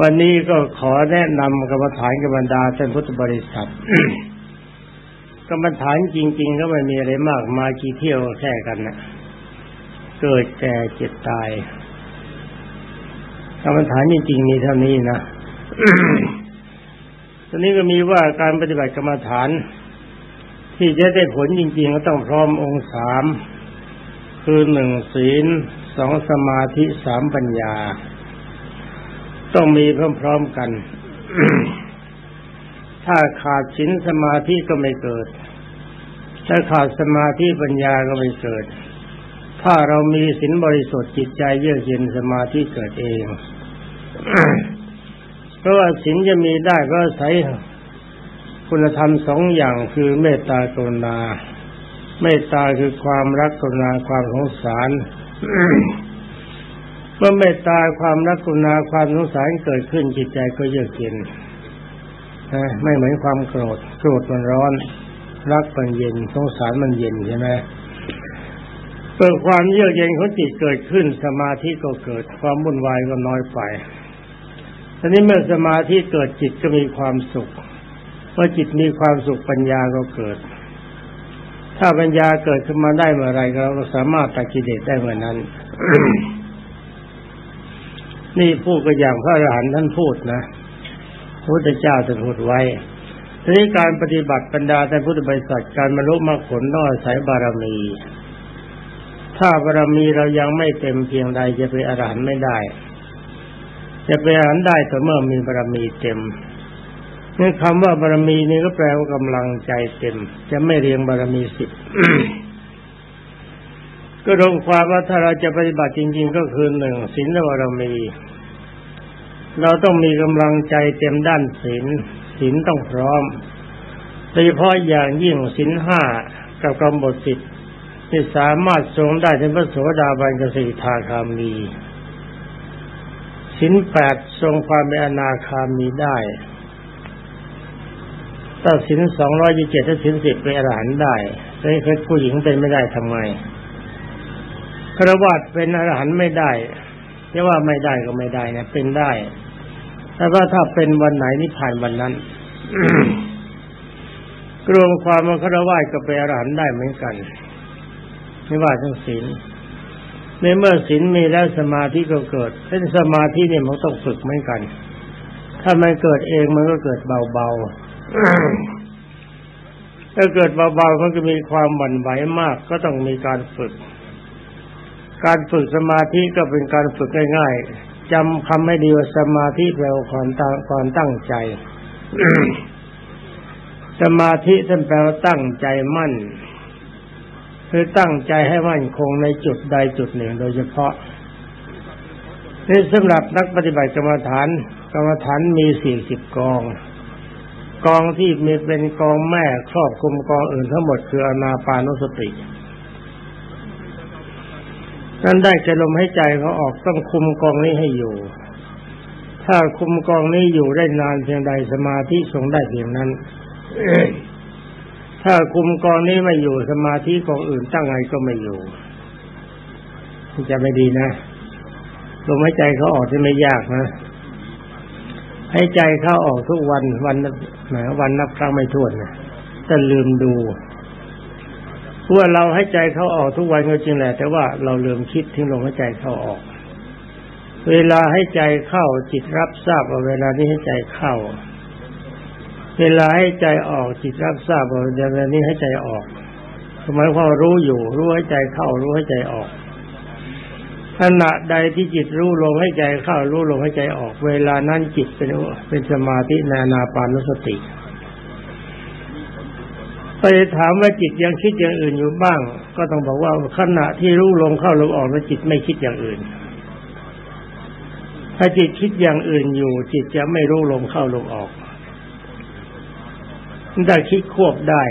วันนี้ก็ขอแนะนำกรรมฐานกับบรรดาท่านพุทธบริษัทกรรมฐานจริง ๆ ก็ไม่มีอะไรมากมากี่เที่ยวแค่กันนะเกิดแก่เจ็บตายกรรมฐานจริงๆมีเท่านี้นะตอนนี้ก็มีว่าการปฏิบัติกรรมฐาน ที่จะได้ผลจริง ๆ ก็ต้องพร้อมองค์สามคือหนึ่งศีลสองสมาธิสามปัญญา ต้องมีพร้อมๆกัน ถ้าขาดศีลสมาธิก็ไม่เกิด ถ้าขาดสมาธิปัญญาก็ไม่เกิด ถ้าเรามีศีลบริสุทธิ์จิตใจเยือกเย็นสมาธิเกิดเอง เพราะว่าศีลจะมีได้ก็อาศัยคุณธรรมสองอย่างคือเมตตากรุณา เมตตาคือความรักกรุณาความสงสาร เมื่อเมตตาความรักกุณาความสงสารเกิดขึ้นจิตใจก็เยือกเย็นไม่เหมือนความโกรธโกรธมันร้อน รักมันเย็นสงสารมันเย็นใช่ไหมเกิดความเยือกเย็นของจิตเกิดขึ้น สมาธิก็เกิดความวุ่นวายก็น้อยไปทีนี้เมื่อสมาธิเกิดจิตก็มีความสุขเมื่อจิตมีความสุขปัญญาก็เกิด ถ้าปัญญาเกิดขึ้นมาได้เมื่อไรเราก็สามารถตัดกิเลสได้เมื่อนั้น นี่พูดก็อย่างพระอรหันต์ท่านพูดนะพระพุทธเจ้าท่านพูดไว้ทีนี้การปฏิบัติบรรดาแต่พุทธบริษัทการบรรลุมรรคผลต้องอาศัยบารมี ถ้าบารมีเรายังไม่เต็มเพียงใดจะเป็นอรหันต์ไม่ได้ จะเป็นอรหันต์ได้แต่เมื่อมีบารมีเต็มนี่คำว่าบารมีนี่ก็แปลว่ากำลังใจเต็ม จะไม่เรียงบารมีสิบ ก็รวมความว่าถ้าเราจะปฏิบัติจริง ๆ ก็คือหนึ่งศีลบารมี เราต้องมีกำลังใจเต็มด้านศีลศีลต้องพร้อมโดยเฉพาะอย่างยิ่งศีลห้ากับกำบทสิทธิ์ที่สามารถทรงได้ถึงพระโสดาบันกสิทาคามีศีลแปดทรงความเป็นอนาคามีได้ถ้าศีลสองร้อยยี่สิบเจ็ดถ้าศีลสิบเป็นอรหันต์ได้แต่เคยผู้หญิงเป็นไม่ได้ทำไง ครวัตเป็นอรหันต์ไม่ได้จะว่าไม่ได้ก็ไม่ได้นะเป็นได้แต่ว่าถ้าเป็นวันไหนนี่ผ่านวันนั้นกรวมความว่าครวะก็เป็นอรหันต์ได้เหมือนกันไม่ว่าทั้งศีลในเมื่อศีลมีแล้วสมาธิก็เกิดเส้นสมาธิเนี่ยมันต้องฝึกเหมือนกัน ถ้ามันเกิดเองมันก็เกิดเบาๆถ้าเกิดเบาๆมันก็มีความหวั่นไหวมาก ก็ต้องมีการฝึก การฝึกสมาธิก็เป็นการฝึกง่ายๆจำคำให้ดีว่าสมาธิแปลว่าความตั้งความตั้งใจ สมาธิท่านแปลว่าตั้งใจมั่น คือตั้งใจให้มั่นคงในจุดใดจุดหนึ่ง โดยเฉพาะนี่สำหรับนักปฏิบัติกรรมฐาน กรรมฐานมีสี่สิบกอง กองที่มีเป็นกองแม่ครอบคลุมกองอื่นทั้งหมดคืออนาปานุสติ นั้นได้จะลมให้ใจเขาออกต้องคุมกองนี้ให้อยู่ ถ้าคุมกองนี้อยู่ได้นานเพียงใดสมาธิทรงได้เพียงนั้นถ้าคุมกองนี้ไม่อยู่สมาธิกองอื่นตั้งไงก็ไม่อยู่จะไม่ดีนะลมหายใจเขาออกที่ไม่ยากนะให้ใจเข้าออกทุกวันวันหมวันนับครั้งไม่ถ้วนนะแต่ลืมดู ว่าเราให้ใจเข้าออกทุกวันก็จริงแหละ แต่ว่าเราเลืมคิดทิ้งลมให้ใจเข้าออก เวลาให้ใจเข้าจิตรับทราบว่าเวลานี้ให้ใจเข้า เวลาให้ใจออกจิตรับทราบว่าเวลานี้ให้ใจออกหมายความรู้อยู่ รู้ให้ใจเข้า รู้ให้ใจออกขณะใดที่จิตรู้ลงให้ใจเข้า รู้ลงให้ใจออก เวลานั้นจิตเป็นเป็นสมาธินานาปานุสติ ไปถามว่าจิตยังคิดอย่างอื่นอยู่บ้าง ก็ต้องบอกว่าขณะที่รู้ลงเข้าลงออกแล้วจิตไม่คิดอย่างอื่น ถ้าจิตคิดอย่างอื่นอยู่ จิตจะไม่รู้ลงเข้าลงออกได้คิดควบได้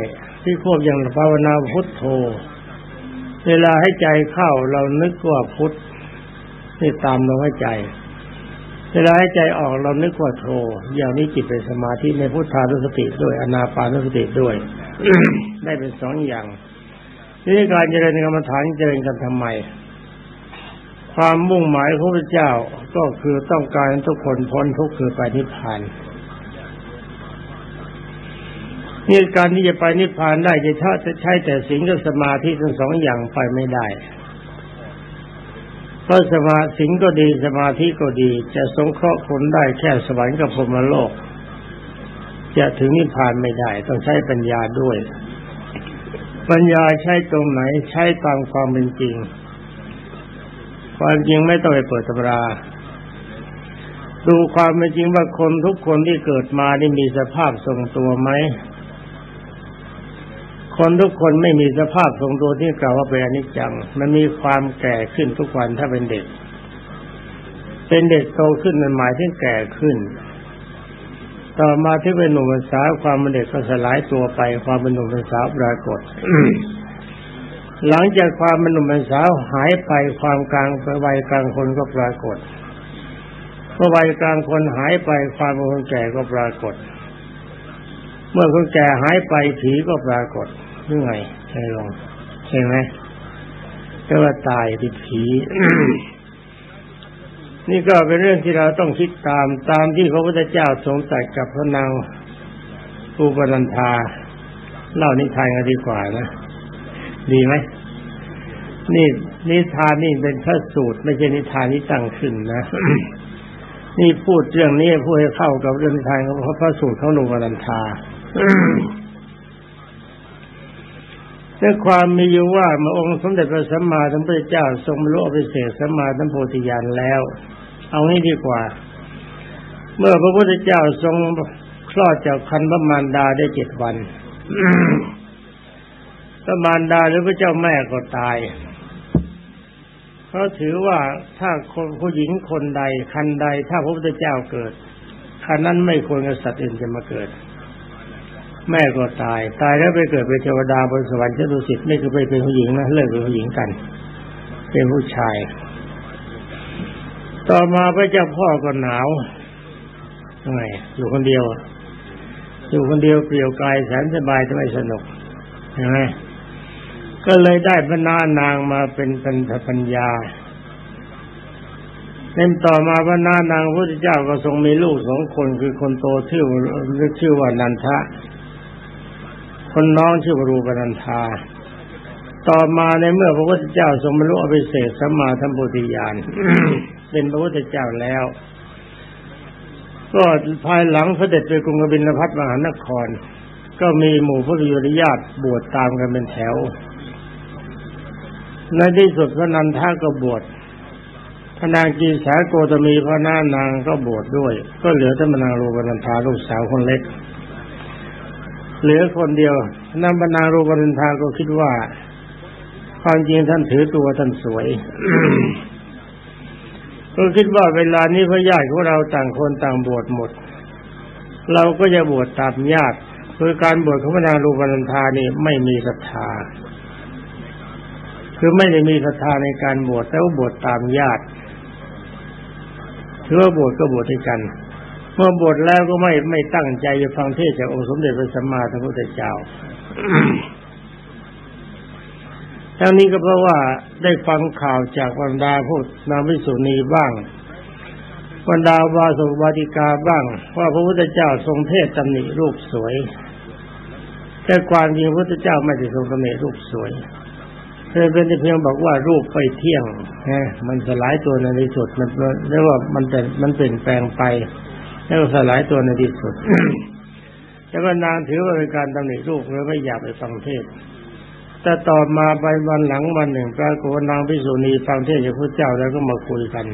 ที่ควบอย่างภาวนาพุทโธ เวลาให้ใจเข้าเรานึกว่าพุทนี่ตามลมหายใจ เวลาให้ใจออกเรานึกว่าโทอย่างนี้จิตเป็นสมาธิในพุทธานุสติด้วยอนาปานุสติด้วย ได้เป็นสองอย่างนี่การเจริญกรรมฐานเจริญกันทำไม ความมุ่งหมายของพระเจ้าก็คือต้องการทุกคนพ้นทุกข์คือไปนิพพานนี่การที่จะไปนิพพานได้จะถ้าจะใช้แต่สิ่งกับสมาธิทั้งสองอย่างไปไม่ได้ เพราะสมาสิงก็ดีสมาธิก็ดี จะสงเคราะห์คนได้แค่สวรรค์กับพรมโลก จะถึงนิพพานไม่ได้ ต้องใช้ปัญญาด้วย ปัญญาใช้ตรงไหนใช้ตามความเป็นจริง ความจริงไม่ต้องไปเปิดตำรา ดูความเป็นจริงว่าคนทุกคนที่เกิดมานี่มีสภาพทรงตัวไหม คนทุกคนไม่มีสภาพทรงตัวที่กล่าวว่าเป็นอนิจจัง มันมีความแก่ขึ้นทุกวันถ้าเป็นเด็ก เป็นเด็กโตขึ้นมันหมายถึงแก่ขึ้น ต่อมาที่เป็นหนุ่มสาวความเป็นเด็กก็สลายตัวไป ความเป็นหนุ่มสาวปรากฏหลังจากความเป็นหนุ่มสาวหายไปความกลางวัยกลางคนก็ปรากฏเมื่อวัยกลางคนหายไปความเป็นคนแก่ก็ปรากฏ เมื่อคนแก่หายไปผีก็ปรากฏหรือไงใช่ลองใช่ไหมก็ว่าตายติดผีนี่ก็เป็นเรื่องที่เราต้องคิดตามตามที่พระพุทธเจ้าทรงตรัสกับพระนางอุปนันธาเล่านิทานกันดีกว่านะดีไหมนี่นิทานนี่เป็นพระสูตร ไม่ใช่นิทานที่ตั้งขึ้นนะนี่พูดเรื่องนี้พูดให้เข้ากับเรื่องนิทานของพระสูตรของหนุ่มนันทา แต่ความมีอยู่ว่าเมื่อองค์สมเด็จพระสัมมาสัมพุทธเจ้าทรงรรลุอภิเศษสัมมาสัมโพธิญาณแล้ว เอางี้ดีกว่า เมื่อพระพุทธเจ้าทรงคลอดจากคันพระมารดาได้เจ็ดวันพระมารดาหรือพระเจ้าแม่ก็ตายเขาถือว่าถ้าคนผู้หญิงคนใดคันใดถ้าพระพุทธเจ้าเกิดคันนั้นไม่ควรกับสัตว์อื่นจะมาเกิด แม่ก็ตาย ตายแล้วไปเกิดเป็นเทวดาบนสวรรค์ชั้นดุสิตนี่คือไปเป็นผู้หญิงนะเลิกเป็นผู้หญิงกัน เป็นผู้ชาย ต่อมาพระเจ้าพ่อก็หนาวทำไมอยู่คนเดียว อยู่คนเดียวเปลี่ยวกายแสนสบายทำไมสนุกใช่ไหมก็เลยได้บรรณานางมาเป็นปัญปัญญาเล่นต่อมาบรรณานางพระพุทธเจ้าก็ทรงมีลูกสองคนคือคนโตชื่อชื่อว่านันทะ คนน้องชื่อวรูปนันธา ต่อมาในเมื่อพระพุทธเจ้าทรงบรรลุอภิเศษสัมมาสัมพุทธิญาณเป็นพระพุทธเจ้าแล้ว ก็ภายหลังเสด็จไปกรุงกบิลพัทมหานคร ก็มีหมู่พระยุรญาติบวชตามกันเป็นแถวในที่สุดพระนันทาก็บวชพระนางกีสาโกตมีพระนานางก็บวชดด้วย ก็เหลือแต่พระนางรูปนันทาลูกสาวคนเล็ก เหลือคนเดียวนำบรรณารูปนันทาก็คิดว่า ความจริงท่านถือตัวท่านสวยก็คิดว่าเวลานี้พระญาติของเราต่างคนต่างบวชหมด เราก็จะบวชตามญาติคือการบวชของพระนางรูปนันทานี่ไม่มีศรัทธาคือไม่ได้มีศรัทธาในการบวชแต่ว่าบวชตามญาติถือว่าบวชก็บวชด้วยกัน เมื่อบวชแล้วก็ไม่ไม่ตั้งใจจะฟังเทศจากองค์สมเด็จพระสัมมาสัมพุทธเจ้าทั้งนี้ก็เพราะว่าได้ฟังข่าวจากบรรดาผู้นางวิสุณีบ้างบรรดาวาสุวาติกาบ้าง ว่าพระพุทธเจ้าทรงเทศตำหนิรูปสวย แต่ความจริงพระพุทธเจ้าไม่ได้ทรงตำหนิรูปสวยเพียงเป็นเพียงบอกว่ารูปไปเที่ยงฮะมันสลายตัวในที่สุดมันเรียกว่ามันเป็นมันเปลี่ยนแปลงไป แล้วสลายตัวในที่สุด แล้วก็นางถือว่าเป็นการตำหนิลูกเลยไม่อยากไปฟังเทศแต่ต่อมาไปวันหลังวันหนึ่งปรากฏนางพิสุณีฟังเทศจากพระเจ้าแล้วก็มาคุยกัน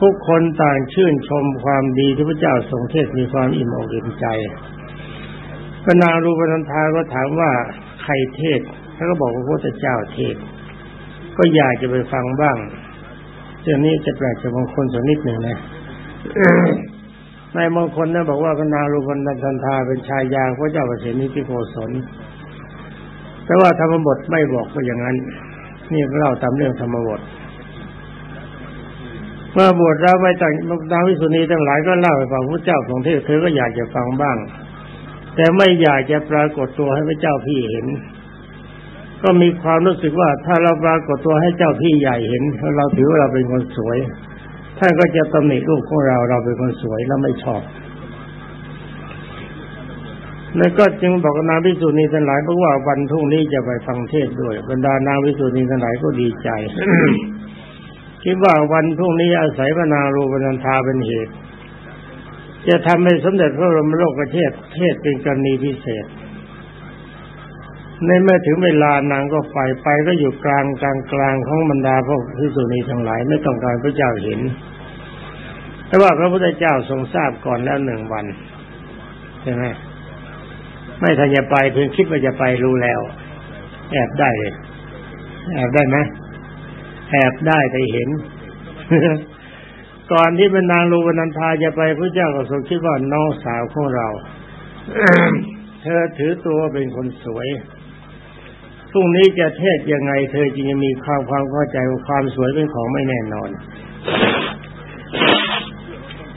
ทุกคนต่างชื่นชมความดีที่พระเจ้าทรงเทศมีความอิ่มอกอิ่มใจพระนางรูปนันทาก็ถามว่าใครเทศเขาก็บอกว่าพระเจ้าเทศ ก็อยากจะไปฟังบ้างเรื่องนี้จะแปลกจากบางคนสักนิดหนึ่งนะ ในบางคนนบอกว่าพระนารูปันทันทาเป็นชายยาพระเจ้าประเสนิพิโกศลแต่ว่าธรรมบทไม่บอกก็อย่างนั้น นี่เล่าตามเรื่องธรรมบทเมื่อบวชแล้วไปต่างนางวิสุณีทั้งหลายก็เล่าให้ฟังพระเจ้าของเทศเธอก็อยากจะฟังบ้าง แต่ไม่อยากจะปรากฏตัวให้พระเจ้าพี่เห็น ก็มีความรู้สึกว่าถ้าเราปรากฏตัวให้เจ้าพี่ใหญ่เห็นเราถือว่าเราเป็นคนสวย ท่านก็จะตำหนิลูกของเราเราเป็นคนสวยแล้วไม่ชอบ แล้วก็จึงบอกนางวิสุณีทั้งหลายเพราะว่าวันพรุ่งนี้จะไปฟังเทศด้วย บรรดานางวิสุณีทั้งหลายก็ดีใจคิดว่าวันพรุ่งนี้อาศัยพระนารูปนันทาเป็นเหตุ จะทำให้สมเด็จพระบรมโลกเทศเทศเป็นกรณีพิเศษ ในเมื่อถึงเวลานางก็ไปไปก็อยู่กลางกลางกลางของบรรดาพวกพิสุณีทั้งหลาย ไม่ต้องการพระเจ้าเห็น แต่ว่าพระพุทธเจ้าทรงทราบก่อนแล้วหนึ่งวันใช่ไหมไม่ทันจะไปเพียงคิดว่าจะไปรู้แล้ว แอบได้เลยแอบได้ไหมแอบได้แต่เห็น ก่อนที่เป็นนางรูปนันทาจะไปพระเจ้าก็ทรงคิดว่าน้องสาวของเราเธอถือตัวเป็นคนสวยพรุ่งนี้จะเทศยังไง เธอจึงจะมีความความเข้าใจว่าความสวยเป็นของไม่แน่นอน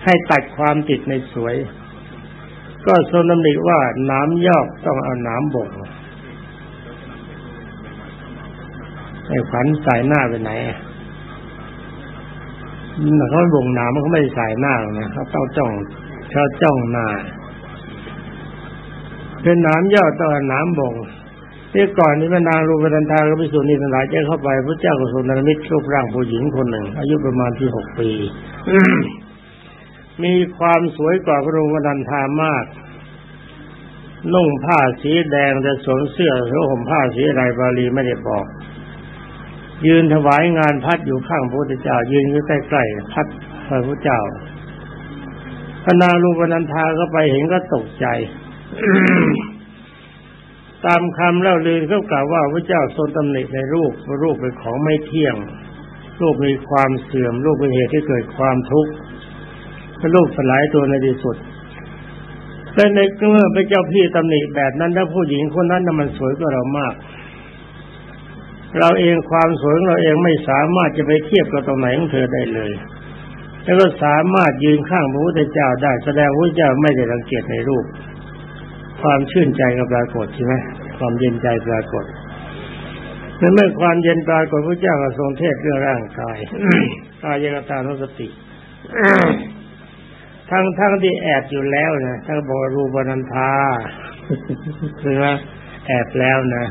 ให้ตัดความติดในสวย ก็ทรงดำริว่าน้ำยอกต้องเอาน้ำบ่งไอ้ฝันใส่หน้าไปไหนเขาบ่งน้ำมันก็ไม่ใส่หน้าหรอกนะเขาต้องจ้องเขาจ้องหน้าเป็นน้ำยอดต้องเอาน้ำบ่งที่ก่อนนี้แม่นางรูปดันทาก็ไปสู่นี่ทั้งหลายจะเข้าไปพระเจ้าก็ทรงนรมิตรูปร่างผู้หญิงคนหนึ่ง อายุประมาณที่หกปี มีความสวยกว่าพระองค์นันทามาก นุ่งผ้าสีแดงแต่สวมเสื้อหรือห่มผ้าสีอะไรบาลีไม่ได้บอก ยืนถวายงานพัดอยู่ข้างพระพุทธเจ้า ยืนอยู่ใกล้ๆพัดพระพุทธเจ้าพนาลูปนันทาก็ไปเห็นก็ตกใจ ตามคำเล่าลือเขากล่าวว่าพระเจ้าทรงตำหนิในรูปรูปเป็นของไม่เที่ยง รูปมีความเสื่อม รูปเป็นเหตุที่เกิดความทุกข์ ลูกสลายตัวในที่สุดแต่ในเมื่อพระเจ้าพี่ตำหนิแบบนั้นถ้าผู้หญิงคนนั้นน่ะมันสวยกว่าเรามาก เราเองความสวยของเราเองไม่สามารถจะไปเทียบกับตรงไหนของเธอได้เลย แล้วก็สามารถยืนข้างพระพุทธเจ้าได้ แสดงว่าพระเจ้าไม่ได้รังเกียจในรูป ความชื่นใจกับปรากฏใช่ไหมความเย็นใจปรากฏในเมื่อความเย็นปรากฏพระเจ้าก็ทรงเทศเรื่องร่างกายกายกตานุสติ ทั้งทั้งที่แอบอยู่แล้วนะทั้งบอกรูปนันทาคือว่าแอบแล้วนะ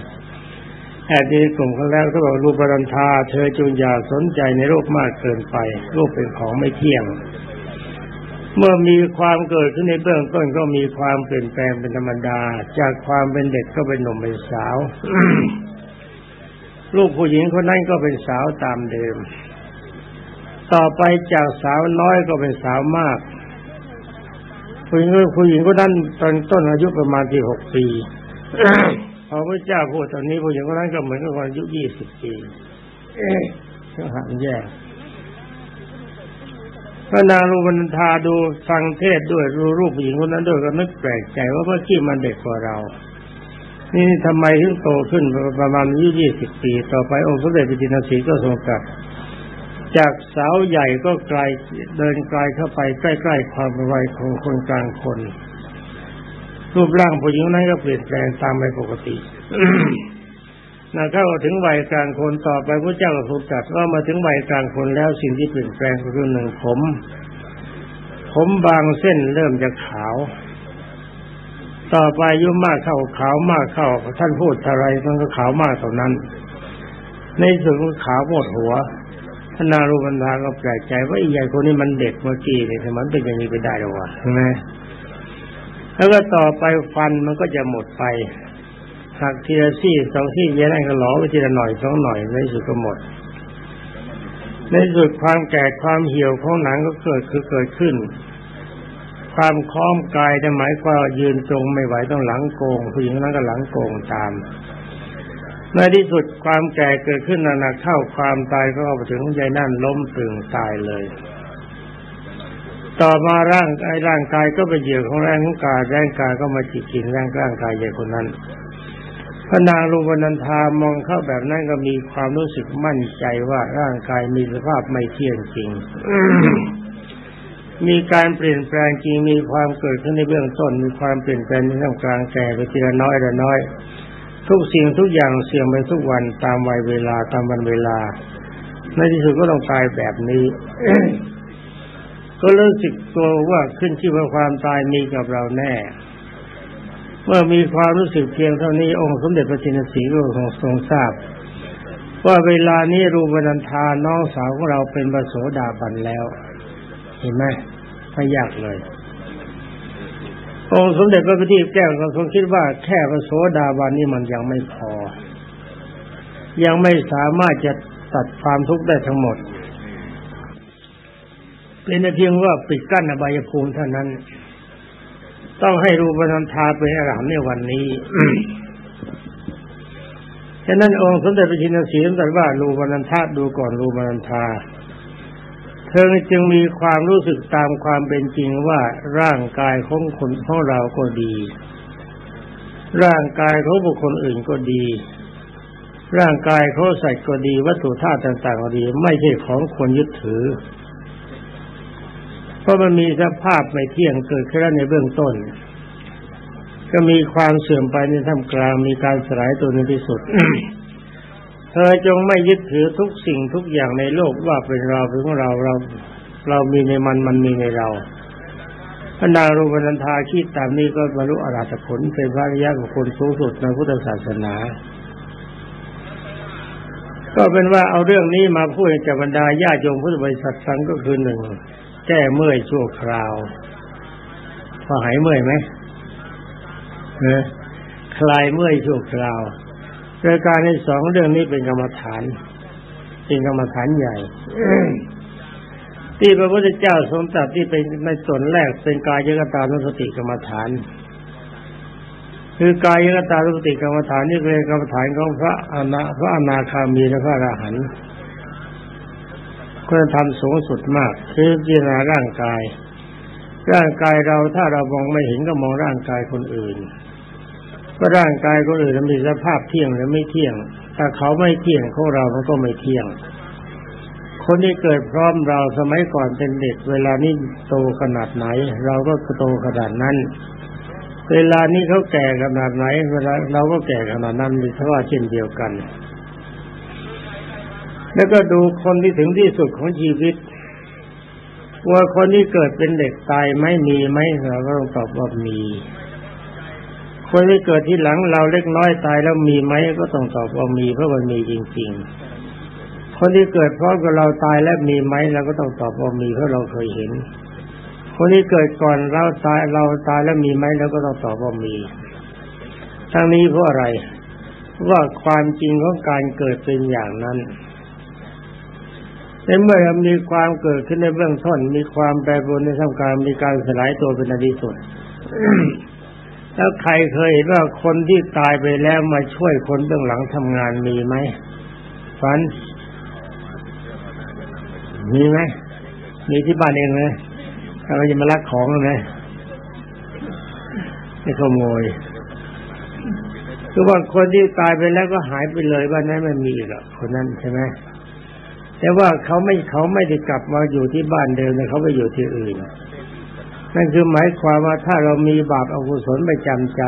แอบดีกลุ่มเขาแล้วเขาบอกรูปนันทา เธอจงอย่าสนใจในรูปมากเกินไปรูปเป็นของไม่เที่ยง เมื่อมีความเกิดขึ้นในเบื้องต้นก็มีความเปลี่ยนแปลงเป็นธรรมดา จากความเป็นเด็กก็เป็นหนุ่มเป็นสาวลูกผู้หญิงคนนั้นก็เป็นสาวตามเดิม ต่อไปจากสาวน้อยก็เป็นสาวมาก ผู้หญิงผู้หญิงคนนั้นตอนต้นอายุประมาณที่หกปีพอพระเจ้าพูดตอนนี้ผู้หญิงคนนั้นก็เหมือนกับคนอายุยี่สิบปีก็หันแย่พระนางรูปนันทาดูฟังเทศด้วยรู้รูปผู้หญิงคนนั้นด้วยก็นึกแปลกใจว่าเมื่อกี้มันเด็กกว่าเรา นี่ทำไมถึงโตขึ้นประมาณอายุยี่สิบปี ต่อไปองค์พระเดชพระจินสีก็ทรงตรัส จากสาวใหญ่ก็ไกลเดินไกลเข้าไปใกล้ๆความวัยของคนกลางคน รูปร่างผู้หญิงนั้นก็เปลี่ยนแปลงตามไปปกตินะเข้าถึงวัยกลางคนต่อไปพระเจ้าก็ทรงตรัสว่ามาถึงวัยกลางคนแล้วสิ่งที่เปลี่ยนแปลงก็คือหนึ่งผม ผมบางเส้นเริ่มจะขาว ต่อไปยุ่มากเข้าขาวมากเข้าท่านพูดอะไรมันก็ขาวมากเท่านั้น ในส่วนขาวหมดหัว พนารูปันธาก็แปลกใจว่าไอ้ใหญ่คนนี้มันเด็กเมื่อกี้เนี่ยทำไมเป็นอย่างนี้ไปได้หรอวะใช่ไหมแล้วก็ต่อไปฟันมันก็จะหมดไปหักทีละซี่สองซี่เย็นก็หลอไปทีละหน่อยสองหน่อยในสุดก็หมด ในสุดความแก่ความเหี่ยวของหนังก็เกิดคือเกิดขึ้น ความค้อมกายจะหมายความยืนตรงไม่ไหวต้องหลังโกงผู้หญิงนั้นก็หลังโกงตาม ในที่สุดความแก่เกิดขึ้นนานาเข้าความตายก็เข้าถึงใจนั่นล้มตึงตายเลย ต่อมาร่างกายร่างกายก็ไปเหยื่อของแรงของกายแรงกายก็มาจิตจินร่างร่างกายใหญ่คนนั้นพระนางรูปนันทามองเข้าแบบนั้นก็มีความรู้สึกมั่นใจว่าร่างกายมีสภาพไม่เที่ยงจริง มีการเปลี่ยนแปลงจริงมีความเกิดขึ้นในเบื้องต้น มีความเปลี่ยนแปลงในท่ามกลางแก่ไปทีละน้อยละน้อย ทุกสิ่งทุกอย่างเสื่อมไปทุกวันตามวัยเวลาตามวันเวลา ในที่สุดก็ต้องตายแบบนี้ ก็เริ่มสึกตัวว่าขึ้นชื่อว่าความตายมีกับเราแน่ เมื่อมีความรู้สึกเพียงเท่านี้องค์สมเด็จพระจินสีก็คงทรงทราบ ว่าเวลานี้รูปนันทาน้องสาวของเราเป็นบโสดาบันแล้ว เห็นไหมไม่ยากเลย องค์สมเด็จพระพุทธแก้วก็ทรงคิดว่าแค่พระโสดาบันนี่มันยังไม่พอ ยังไม่สามารถจะตัดความทุกข์ได้ทั้งหมด เป็นเพียงว่าปิดกั้นอบายภูมิเท่านั้น ต้องให้รูปนันทาเป็นอรหันต์ในวันนี้ฉะนั้นองค์สมเด็จพระจินสีตรัสว่ารูปนันทาดูก่อนรูปนันทา ธอจึงมีความรู้สึกตามความเป็นจริงว่าร่างกายของคนของเราก็ดี ร่างกายของบุคคลอื่นก็ดี ร่างกายเขาสัตว์ก็ดี วัตถุธาตุต่างๆก็ดี ไม่ใช่ของคนยึดถือ เพราะมันมีสภาพไม่เที่ยงเกิดขึ้นในเบื้องต้น ก็มีความเสื่อมไปในท่ามกลางมีการสลายตัวในที่สุด เธอจงไม่ยึดถือทุกสิ่งทุกอย่างในโลกว่าเป็นเราเป็นของเราเรา เรามีในมันมันมีในเราพระนารูปนันทาคิดตามนี้ก็บรรลุอรหัตผลเป็นพระริยะของคนสูงสุดในพุทธศาสนา ก็เป็นว่าเอาเรื่องนี้มาพูดกับบรรดาญาโยมพุทธบริษัทฟังก็คือหนึ่งแก้เมื่อยชั่วคราวพอหายเมื่อยไหมเออคลายเมื่อยชั่วคราว รายการในสองเรื่องนี้เป็นกรรมฐาน เป็นกรรมฐานใหญ่ที่พระพุทธเจ้าทรงตรัสที่เป็นในส่วนแรกเป็นกายยกตานุสติกรรมฐาน คือกายยกตานุสติกรรมฐานนี่เป็นกรรมฐานของพระอนาพระอนาคามีและพระอรหันต์คุณธรรมสูงสุดมาก คือพิจารณาร่างกาย ร่างกายเราถ้าเรามองไม่เห็นก็มองร่างกายคนอื่น ก็ร่างกายคนอื่นมีสภาพเที่ยงหรือไม่เที่ยง ถ้าเขาไม่เที่ยงของเรามันก็ไม่เที่ยง คนที่เกิดพร้อมเราสมัยก่อนเป็นเด็ก เวลานี้โตขนาดไหน เราก็โตขนาดนั้น เวลานี้เขาแก่ขนาดไหน เวลาเราก็แก่ขนาดนั้นมีเท่าเช่นเดียวกัน แล้วก็ดูคนที่ถึงที่สุดของชีวิตว่าคนที่เกิดเป็นเด็กตายไม่มีไหมเราก็ต้องตอบว่ามี คนที่เกิดที่หลังเราเล็กน้อยตายแล้วมีไหมก็ต้องตอบว่ามีเพราะมันมีจริง ๆ คนที่เกิดพร้อมกับเราตายแล้วมีไหมเราก็ต้องตอบว่ามีเพราะเราเคยเห็น คนที่เกิดก่อนเราตายเราตายแล้วมีไหมเราก็ต้องตอบว่ามีทั้งนี้เพราะอะไรว่าความจริงของการเกิดเป็นอย่างนั้นในเมื่อมีความเกิดขึ้นในเบื้องต้นมีความแปรปรวนในท่ามกลางมีการสลายตัวเป็นอดีสุด แล้วใครเคยเห็นว่าคนที่ตายไปแล้วมาช่วยคนเบื้องหลังทำงานมีไหมฝัน มีไหมมีที่บ้านเองเลยเราจะมาลักของไหมไม่ขโมยคือว่าคนที่ตายไปแล้วก็หายไปเลยบ้านนั้นไม่มีหรอกคนนั้นใช่ไหมแต่ว่าเขาไม่เขาไม่ได้กลับมาอยู่ที่บ้านเดิมนะเขาไปอยู่ที่อื่น นั่นคือหมายความว่าถ้าเรามีบาปอกุศลไปจำใจ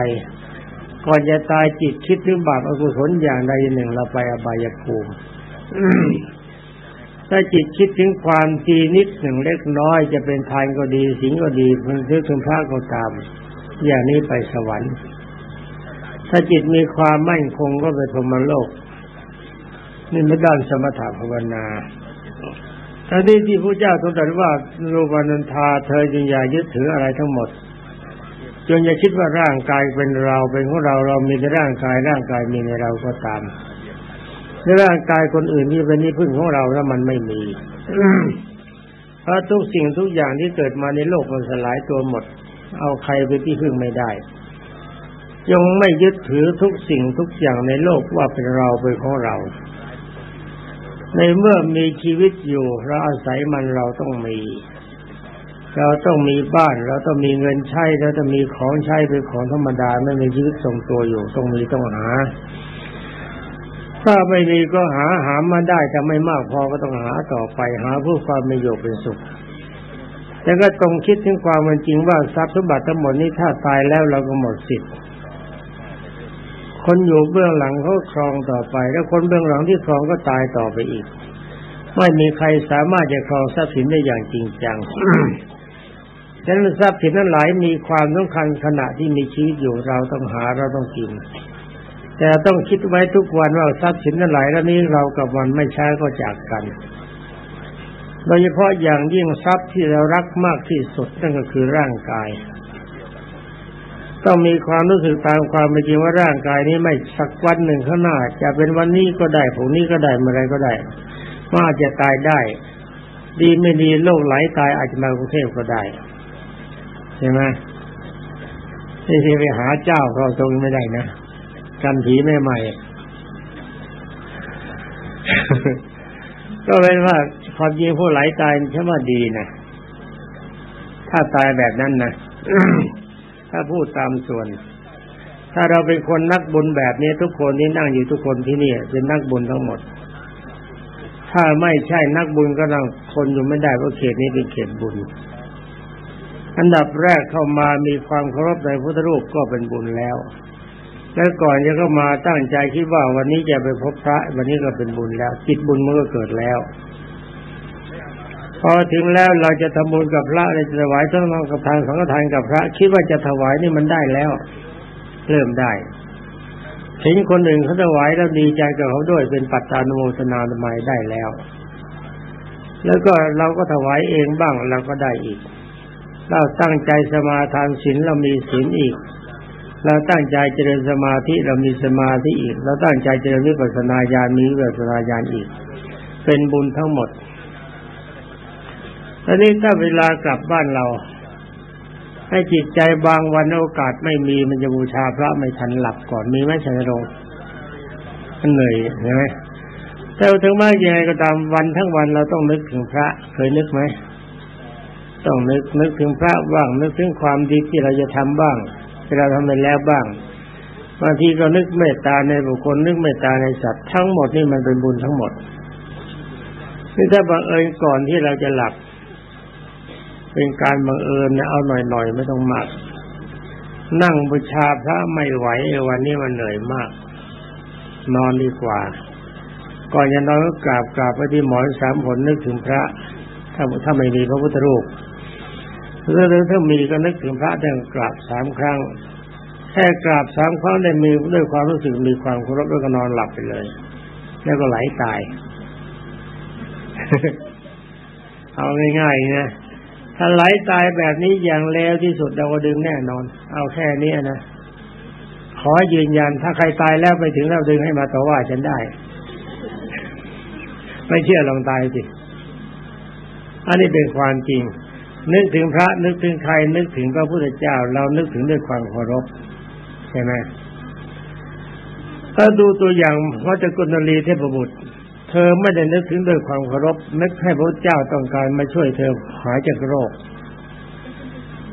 ก่อนจะตายจิตคิดถึงบาปอกุศลอย่างใดหนึ่งเราไปอบายภูมิถ้าจิตคิดถึงความทีนิดหนึ่งเล็กน้อยจะเป็นทานก็ดีสิงก็ดีเพื่อถึงพระก็ตาม อย่างนี้ไปสวรรค์ ถ้าจิตมีความมั่นคงก็ไปพรมโลก นี่ไม่ด้านสมถะภาวนา ทั้งนี้ที่พระเจ้าทรงตรัสว่ารูปนันทาเธอจึงอย่ายึดถืออะไรทั้งหมดจนอย่าคิดว่าร่างกายเป็นเราเป็นของเราเรามีแต่ร่างกายร่างกายมีในเราก็ตามในร่างกายคนอื่นที่เป็นที่พึ่งของเราแล้วมันไม่มีเพราะทุกสิ่งทุกอย่างที่เกิดมาในโลกมันสลายตัวหมด เอาใครไปที่พึ่งไม่ได้ยงไม่ยึดถือทุกสิ่งทุกอย่างในโลกว่าเป็นเราเป็นของเรา ในเมื่อมีชีวิตอยู่เราอาศัยมันเราต้องมี เราต้องมีบ้าน เราต้องมีเงินใช้เราต้องมีของใช้เป็นของธรรมดาไม่มีชีวิตทรงตัวอยู่ต้องมีต้องหา ถ้าไม่มีก็หาหามาได้แต่ไม่มากพอก็ต้องหาต่อไปหาเพื่อความมีอยู่เป็นสุขแต่ก็ต้องคิดถึงความเป็นจริงว่าทรัพย์สมบัติทั้งหมดนี้ถ้าตายแล้วเราก็หมดสิทธิ์ คนอยู่เบื้องหลังเขาครองต่อไป แล้วคนเบื้องหลังที่ครองก็ตายต่อไปอีก ไม่มีใครสามารถจะครองทรัพย์สินได้อย่างจริงจังฉะนั้นทรัพย์สินนั้นหลายมีความสำคัญขณะที่มีชีวิตอยู่เราต้องหาเราต้องกิน แต่ต้องคิดไว้ทุกวันว่าทรัพย์สินนั้นหลายแล้วนี้เรากับมันไม่ใช้ก็จากกันโดยเฉพาะอย่างยิ่งทรัพย์ที่เรารักมากที่สุดนั่นก็คือร่างกาย ต้องมีความรู้สึกตามความเป็นจริงว่าร่างกายนี้ไม่สักวันหนึ่งข้างหน้า จะเป็นวันนี้ก็ได้ผงนี้ก็ได้เมื่อไรก็ได้ว่าจะตายได้ ดีไม่ดีโรคไหลตายอาจจะมากรุงเทพก็ได้ใช่ไหมนี่ที่ไปหาเจ้าเราตรงไม่ได้นะกันผีไม่ใหม่ก็เป็นว่าความจริงผู้ไหลตายใช่ว่าดีนะถ้าตายแบบนั้นนะ ถ้าพูดตามส่วน ถ้าเราเป็นคนนักบุญแบบนี้ทุกคนที่นั่งอยู่ทุกคนที่นี่เป็นนักบุญทั้งหมด ถ้าไม่ใช่นักบุญก็นั่งคนอยู่ไม่ได้เพราะเขตนี้เป็นเขตบุญ อันดับแรกเข้ามามีความเคารพในพุทธรูปก็เป็นบุญแล้วแล้วก่อนจะเข้ามาตั้งใจคิดว่าวันนี้จะไปพบพระ วันนี้ก็เป็นบุญแล้วจิตบุญมันก็เกิดแล้ว พอถึงแล้วเราจะทำบุญกับพระเราจะถวายทั้งน้องกับทางสังฆทานกับพระ คิดว่าจะถวายนี่มันได้แล้ว เริ่มได้เห็นคนหนึ่งเขาถวายแล้วดีใจกับเขาด้วยเป็นปัจจานุโมทนาทำไมได้แล้ว แล้วก็เราก็ถวายเองบ้างเราก็ได้อีก เราตั้งใจสมาทานศีลเรามีศีลอีก เราตั้งใจเจริญสมาธิเรามีสมาธิอีก เราตั้งใจเจริญวิปัสสนาญาณมีวิปัสสนาญาณอีก เป็นบุญทั้งหมด ตอนนี้ถ้าเวลากลับบ้านเรา ให้จิตใจบางวันโอกาสไม่มีมันจะบูชาพระไม่ทันหลับก่อนมีไหมชัยรงมันเหนื่อยใช่ไหมแต่ถึงแม้ยังไงก็ตามวันทั้งวันเราต้องนึกถึงพระ เคยนึกไหมต้องนึกนึกถึงพระบ้างนึกถึงความดีที่เราจะทำบ้างที่เราทำไปแล้วบ้างบางทีก็นึกเมตตาในบุคคลนึกเมตตาในสัตว์ทั้งหมดนี่มันเป็นบุญทั้งหมดนี่ถ้าบังเอิญก่อนที่เราจะหลับ เป็นการบังเอิญนะเอาหน่อยๆไม่ต้องมากนั่งบูชาพระไม่ไหววันนี้มันเหนื่อยมาก นอนดีกว่า ก่อนจะนอนก็กราบกราบไปที่หมอนสามผลนึกถึงพระ ถ้าถ้าไม่มีพระพุทธรูปหรือถ้ามีก็นึกถึงพระแต่กราบสามครั้งแค่กราบสามครั้งได้มีด้วยความรู้สึกมีความเคารพแล้วก็นอนหลับไปเลย แล้วก็ไหลตาย เอาง่ายๆนะ ถ้าไหลตายแบบนี้อย่างเลวที่สุดเราก็ดึงแน่นอน เอาแค่นี้นะ ขอยืนยัน ถ้าใครตายแล้วไปถึงเราดึงให้มาต่อว่าฉันได้ ไม่เชื่อลองตายสิอันนี้เป็นความจริง นึกถึงพระนึกถึงใคร นึกถึงพระพุทธเจ้า เรานึกถึงด้วยความเคารพใช่ไหมถ้าดูตัวอย่างพระเจ้ากุณลีเทพบุตร อไม่ได้นึกถึงด้วยความเคารพนึกให้พระเจ้าต้องการมาช่วยเธอหายจากโรค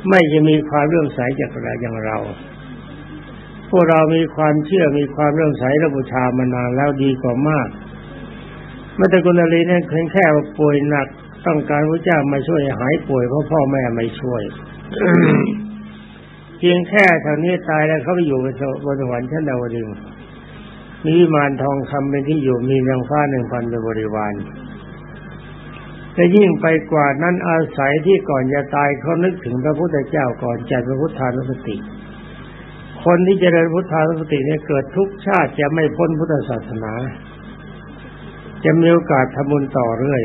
ไม่จะมีความเรื่องใสจากอะไรอย่างเรา พวกเรามีความเชื่อมีความเรื่องใสและบูชามานานแล้วดีกว่ามากเมื่อตะกุณลีเนี่ยเพียงแค่ป่วยหนักต้องการพระเจ้ามาช่วยหายป่วยเพราะพ่อแม่ไม่ช่วยเพียงแค่ท่านี้ตายแล้วเขาไปอยู่บนสวรรค์ชั้นดาวดึง มีมานทองคำเป็นที่อยู่มีนางฟ้าหนึ่งพันเป็นบริวารแต่ยิ่งไปกว่านั้นอาศัยที่ก่อนจะตายเขานึกถึงพระพุทธเจ้าก่อนใจพระพุทธานุสติ คนที่จเจริญพุทธานุสติเนี่ยเกิดทุกชาติจะไม่พ้นพุทธศาสนา จะมีโอกาสทำบุญต่อเรื่อย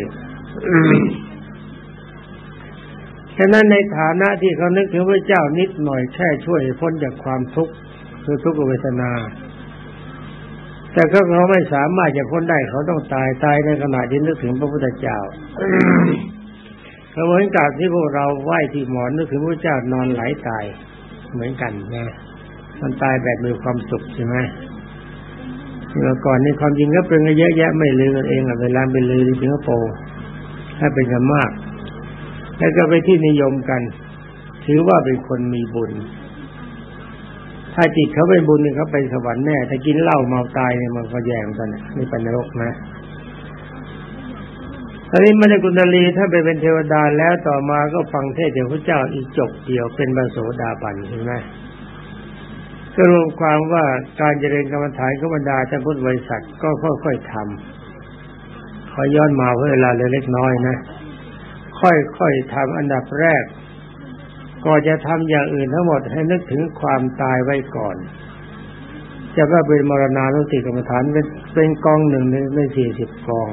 ฉะนั้นในฐานะที่เขานึกถึงพระเจ้านิดหน่อยแค่ช่วยพ้นจากความทุกข์คือทุกขเวทนา แต่ก็เขาไม่สามารถจะพ้นได้เขาต้องตายตายในขณะที่นึกถึงพระพุทธเจ้าเหมือนกับที่พวกเราไหว้ที่หมอนนึกถึงพระเจ้านอนไหลตาย เหมือนกันนะมันตายแบบมีความสุขใช่ไหมเมื่อก่อนนี่ความจริงก็เป็นเยอะแยะไม่ลือกันเองอะเวลาไปลือที่สิงคโปร์ถ้าเป็นกันมาก แล้วก็ไปที่นิยมกัน ถือว่าเป็นคนมีบุญ ถ้าจิตเขาเป็นบุญนี่เขาไปสวรรค์แน่ ถ้ากินเหล้าเมาตายเนี่ยมันก็แย่งกันนี่เป็นนรกนะตอนนี้มรกุณลีถ้าไปเป็นเทวดาแล้วต่อมาก็ฟังเทศเดี๋ยวพระเจ้าอีกจบเดียวเป็นบรรโสดาบันใช่ไหมก็รวมความว่าการเจริญกรรมฐานขบรรดาท่านพุทธบริษัทก็ค่อยๆทำขอย้อนมาเพื่อเวลาเล็กน้อยนะ ค่อยๆทำอันดับแรก ก็จะทำอย่างอื่นทั้งหมดให้นึกถึงความตายไว้ก่อน จะว่าเป็นมรณานุสติกรรมฐานเป็นเป็นกองหนึ่งในสี่สิบกอง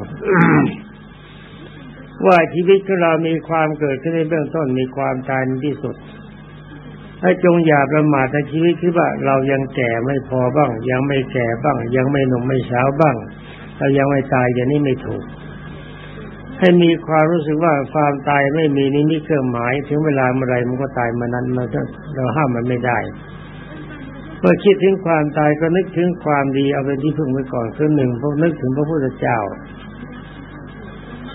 ว่าชีวิตของเรามีความเกิดขึ้นในเบื้องต้นมีความตายที่สุดให้จงอย่าประมาทในชีวิตที่ว่าเรายังแก่ไม่พอบ้าง ยังไม่แก่บ้าง ยังไม่หนุ่มไม่สาวบ้าง เรายังไม่ตายอย่างนี้ไม่ถูก ให้มีความรู้สึกว่าความตายไม่มีนิมิตเครื่องหมาย ถึงเวลาเมื่อไรมันก็ตายมานั้นมันเราห้ามมันไม่ได้เมื่อคิดถึงความตายก็นึกถึงความดีเอาเป็นที่พึ่งไว้ก่อนคือหนึ่งพวกนึกถึงพระพุทธเจ้า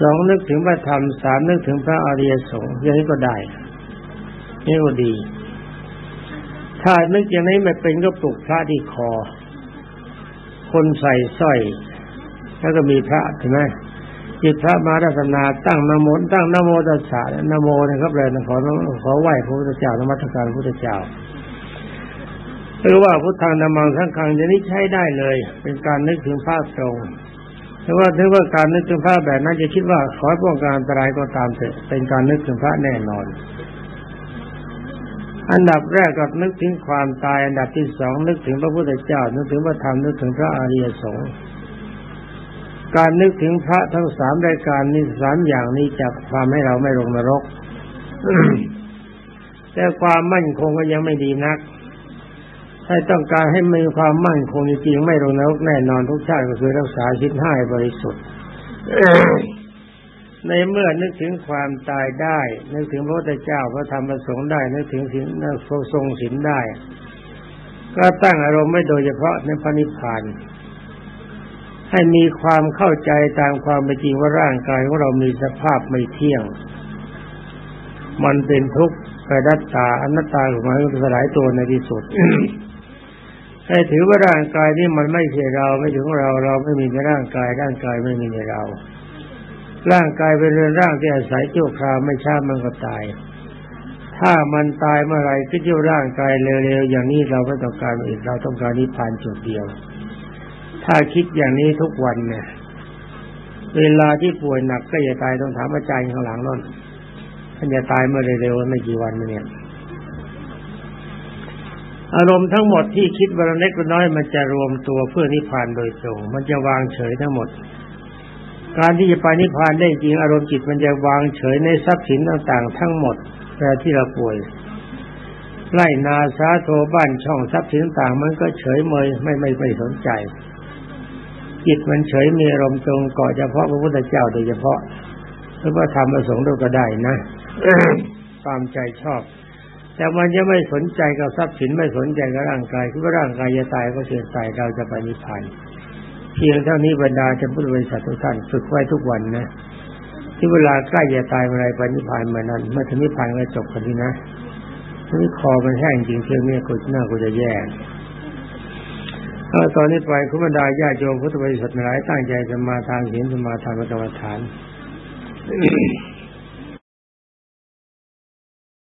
สองนึกถึงพระธรรมสามนึกถึงพระอริยสงฆ์อย่างนี้ก็ได้นี่ก็ดี ถ้านึกอย่างนี้ไม่เป็นก็ปลุกพระที่คอ คนใส่สร้อย แล้วก็มีพระใช่ไหม จิตพระมารัตนาตั้งนโมตั้งนโมตัสสะนโมนะครับเลยขอขอไหว้พระพุทธเจ้านมัสการพระพุทธเจ้าหรือว่าพุทธังนามังทั้งคังอย่างนี้ใช้ได้เลย เป็นการนึกถึงพระตรงแต่ว่าถือว่าการนึกถึงพระแบบนั้นจะคิดว่าขอป้องกันอันตรายก็ตามเถอะเป็นการนึกถึงพระแน่นอน อันดับแรกก็นึกถึงความตาย อันดับที่สองนึกถึงพระพุทธเจ้า นึกถึงพระธรรมนึกถึงพระอริยสงฆ์ การนึกถึงพระทั้งสามรายการนี้สามอย่างนี้จะทำให้เราไม่ลงนรก แต่ความมั่นคงก็ยังไม่ดีนัก ถ้าต้องการให้มีความมั่นคงจริงๆไม่ลงนรกแน่นอนทุกชาติก็คือรักษาชิดห้าบริสุทธิ์ในเมื่อนึกถึงความตายได้ นึกถึงพระพุทธเจ้าพระธรรมพระสงฆ์ได้ นึกถึงศีลนึกทรงศีลได้ ก็ตั้งอารมณ์ไม่โดยเฉพาะในพระนิพพาน ให้มีความเข้าใจตามความเป็นจริงว่าร่างกายของเรามีสภาพไม่เที่ยง มันเป็นทุกข์กระดัตตาอนัตตาของมันสลายตัวในที่สุดให้ถือว่าร่างกายนี้มันไม่ใช่เราไม่ถึงเราเราไม่มีในร่างกาย ร่างกายไม่มีในเรา ร่างกายเป็นเรือนร่างที่อาศัยเจ้าคราไม่ช้ามันก็ตาย ถ้ามันตายเมื่อไรก็เจ้าร่างกายเร็วๆอย่างนี้เราไม่ต้องการอีกเราต้องการนิพพานจุดเดียว ถ้าคิดอย่างนี้ทุกวันเนี่ย เวลาที่ป่วยหนักก็อย่าตายต้องถามอาจารย์ข้างหลังนั่นท่านจะตายเมื่อเร็วๆไม่กี่วันเนี่ย อารมณ์ทั้งหมดที่คิดวันเล็กวันน้อยมันจะรวมตัวเพื่อนิพพานโดยตรง มันจะวางเฉยทั้งหมด การที่จะไปนิพพานได้จริงอารมณ์จิตมันจะวางเฉยในทรัพย์สินต่างๆ ทั้งหมดแต่ที่เราป่วยไล่นาซาโทบ้านช่องทรัพย์สินต่างมันก็เฉยเมยไม่ไม่ไม่สนใจ จิตมันเฉยมีอารมณ์ตรงกาะเฉพาะพระพุทธเจ้าโดยเฉพาะหรือว่าทำประสงค์เราก็ได้นะตามใจชอบ แต่มันจะไม่สนใจกับทรัพย์สินไม่สนใจกับร่างกายคือว่าร่างกายจะตายก็เสียใจเราจะไปนิพพานเพียงเท่านี้บรรดาจะพุทธบริษัททุกท่านฝึกไว้ทุกวันนะที่เวลาใกล้จะตายเมื่อไรไปนิพพานเมื่อนั้นเมื่อถึงนิพพานก็จบกันทีนะนี่คอมันแห้งจริงเชื่อเนี่ยกูหน้ากูจะแย่ ตอนนี้ไปคุณบรรดาญาโยมพุทธบริษัทหลายตั้งใจจะมาทางเห็นสมาทานกรรมฐาน